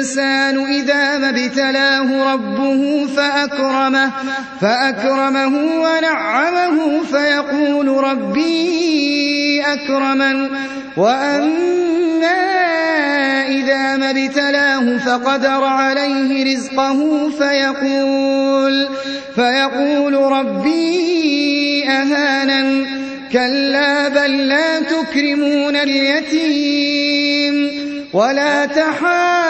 إذا ما ابتلاه ربه فأكرمه, فأكرمه ونعمه فيقول ربي أكرمن وأما إذا ما ابتلاه فقدر عليه رزقه فيقول, فيقول ربي أهانن كلا بل لا تكرمون اليتيم ولا تحاضون